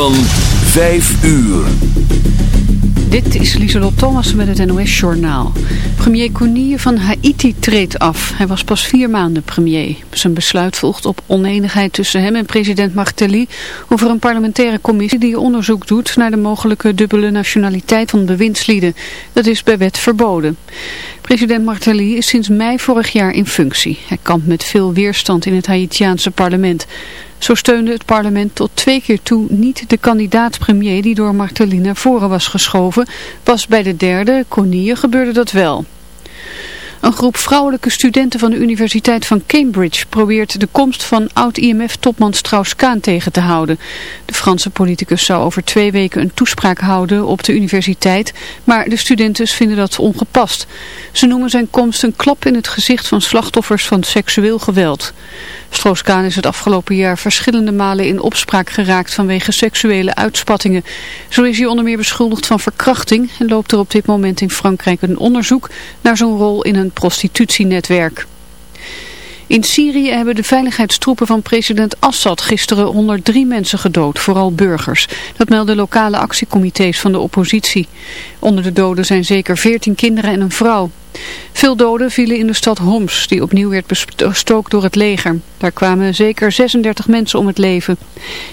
Van 5 uur. Dit is Lieselot Thomas met het NOS-journaal. Premier Konije van Haiti treedt af. Hij was pas vier maanden premier. Zijn besluit volgt op oneenigheid tussen hem en president Martelly... over een parlementaire commissie die onderzoek doet... naar de mogelijke dubbele nationaliteit van bewindslieden. Dat is bij wet verboden. President Martelly is sinds mei vorig jaar in functie. Hij kampt met veel weerstand in het Haitiaanse parlement. Zo steunde het parlement tot twee keer toe niet de kandidaat-premier die door Martelly naar voren was geschoven. Pas bij de derde, Conille, gebeurde dat wel. Een groep vrouwelijke studenten van de Universiteit van Cambridge probeert de komst van oud-IMF-topman Strauss-Kaan tegen te houden. De Franse politicus zou over twee weken een toespraak houden op de universiteit, maar de studenten vinden dat ongepast. Ze noemen zijn komst een klap in het gezicht van slachtoffers van seksueel geweld. Strauss-Kaan is het afgelopen jaar verschillende malen in opspraak geraakt vanwege seksuele uitspattingen. Zo is hij onder meer beschuldigd van verkrachting en loopt er op dit moment in Frankrijk een onderzoek naar zijn rol in een prostitutienetwerk. In Syrië hebben de veiligheidstroepen van president Assad gisteren 103 mensen gedood, vooral burgers. Dat melden lokale actiecomité's van de oppositie. Onder de doden zijn zeker 14 kinderen en een vrouw. Veel doden vielen in de stad Homs, die opnieuw werd bestookt door het leger. Daar kwamen zeker 36 mensen om het leven.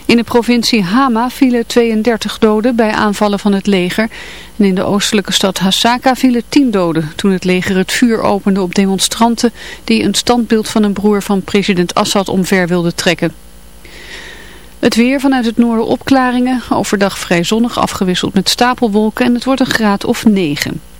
In de provincie Hama vielen 32 doden bij aanvallen van het leger. En in de oostelijke stad Hasaka vielen 10 doden toen het leger het vuur opende op demonstranten die een standbeeld van een broer van president Assad omver wilden trekken. Het weer vanuit het noorden opklaringen, overdag vrij zonnig afgewisseld met stapelwolken en het wordt een graad of 9.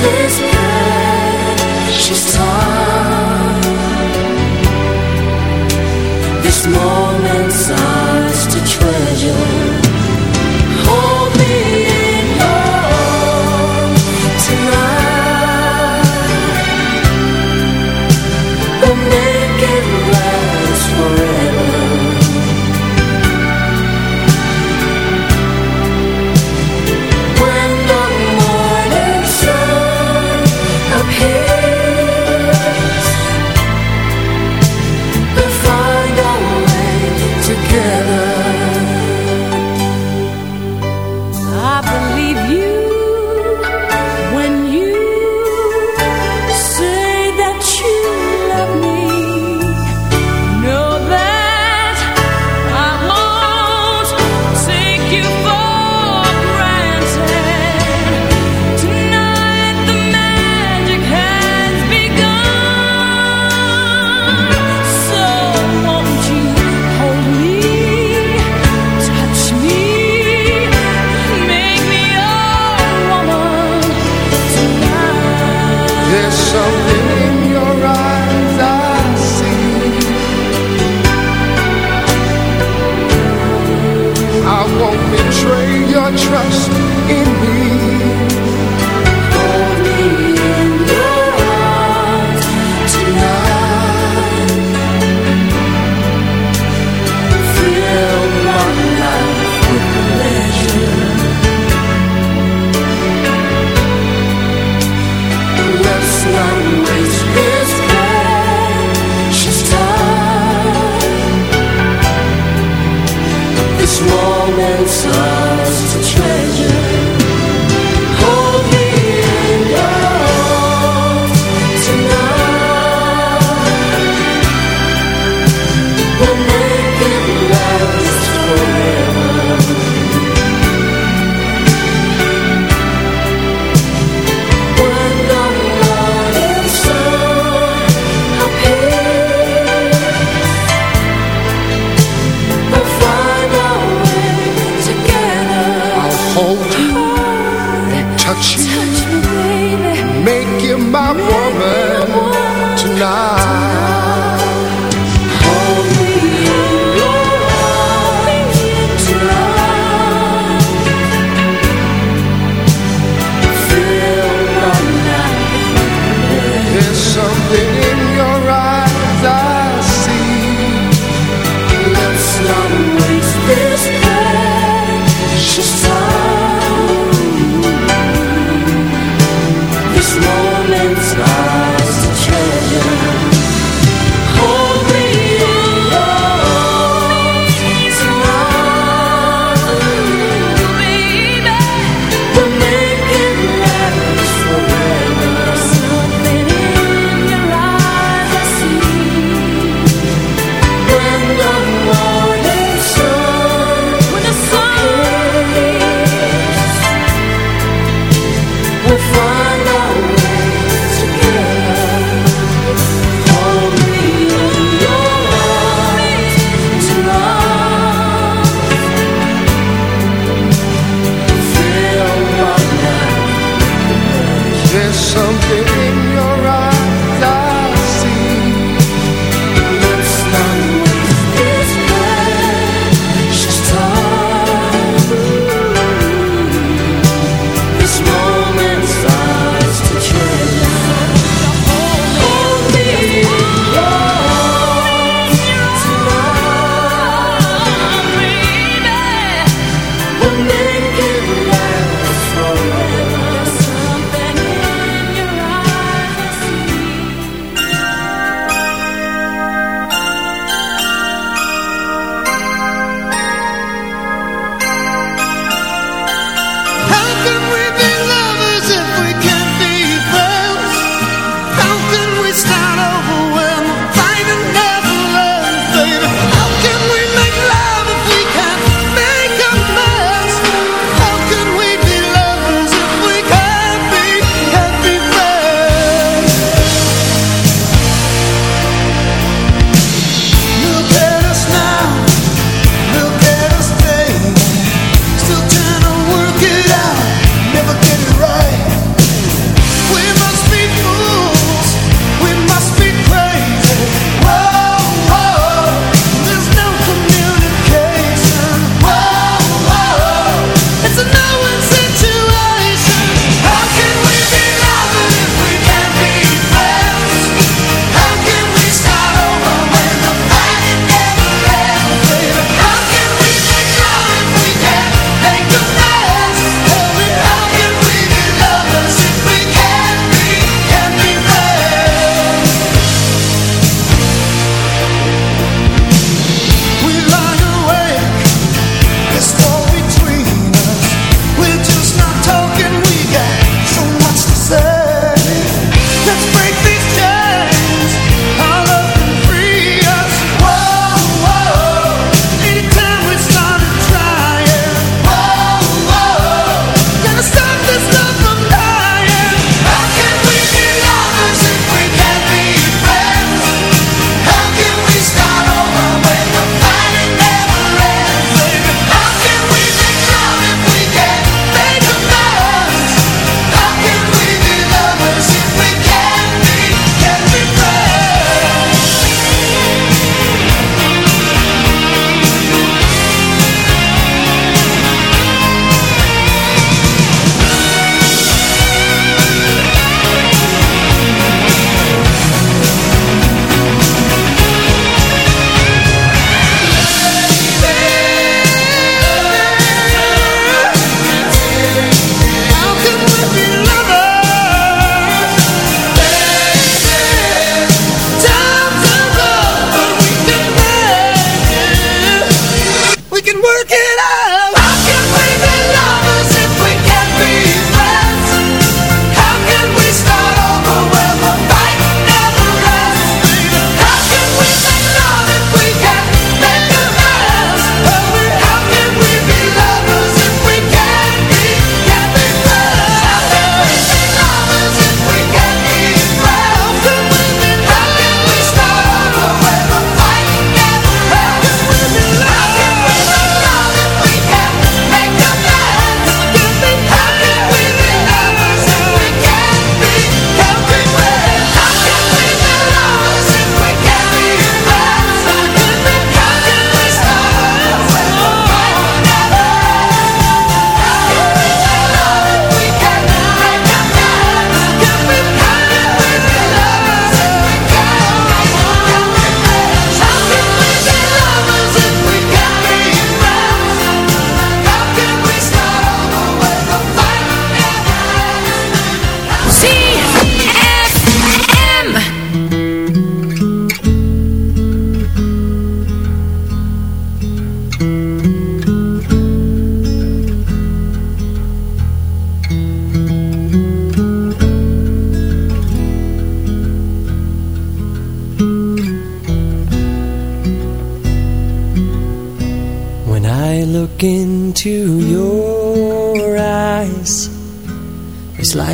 this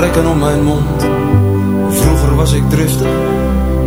trekken om mijn mond. Vroeger was ik driftig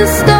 the stone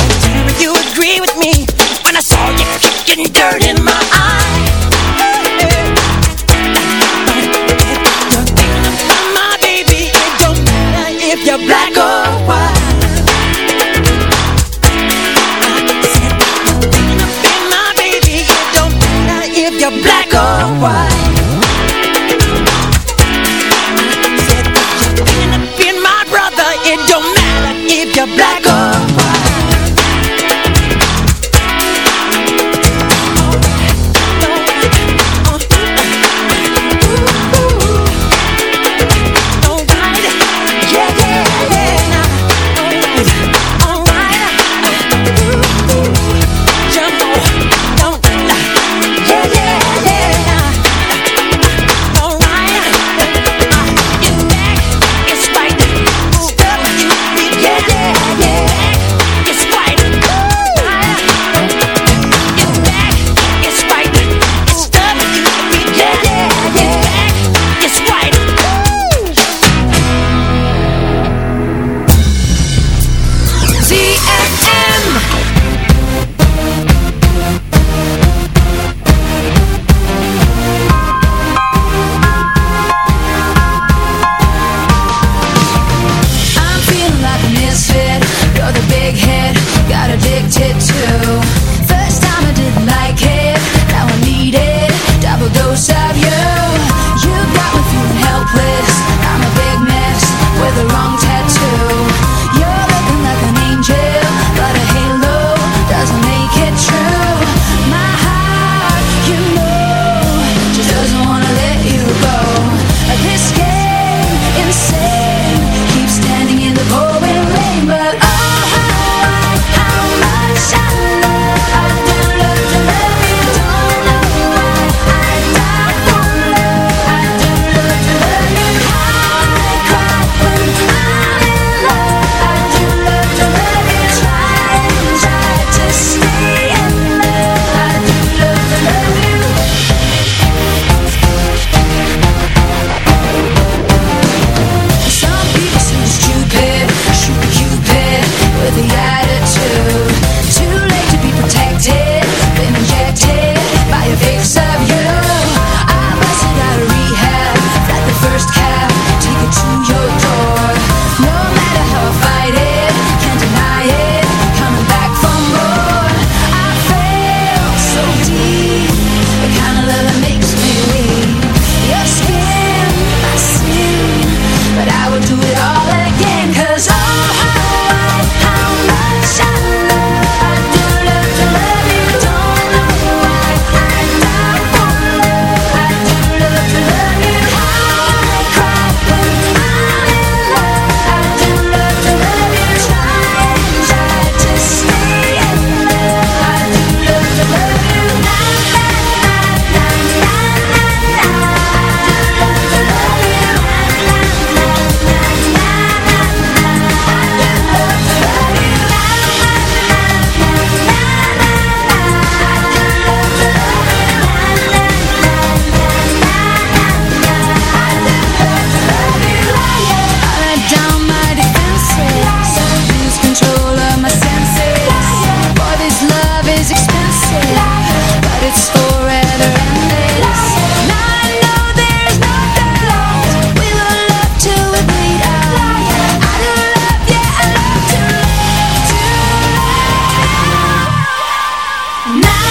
나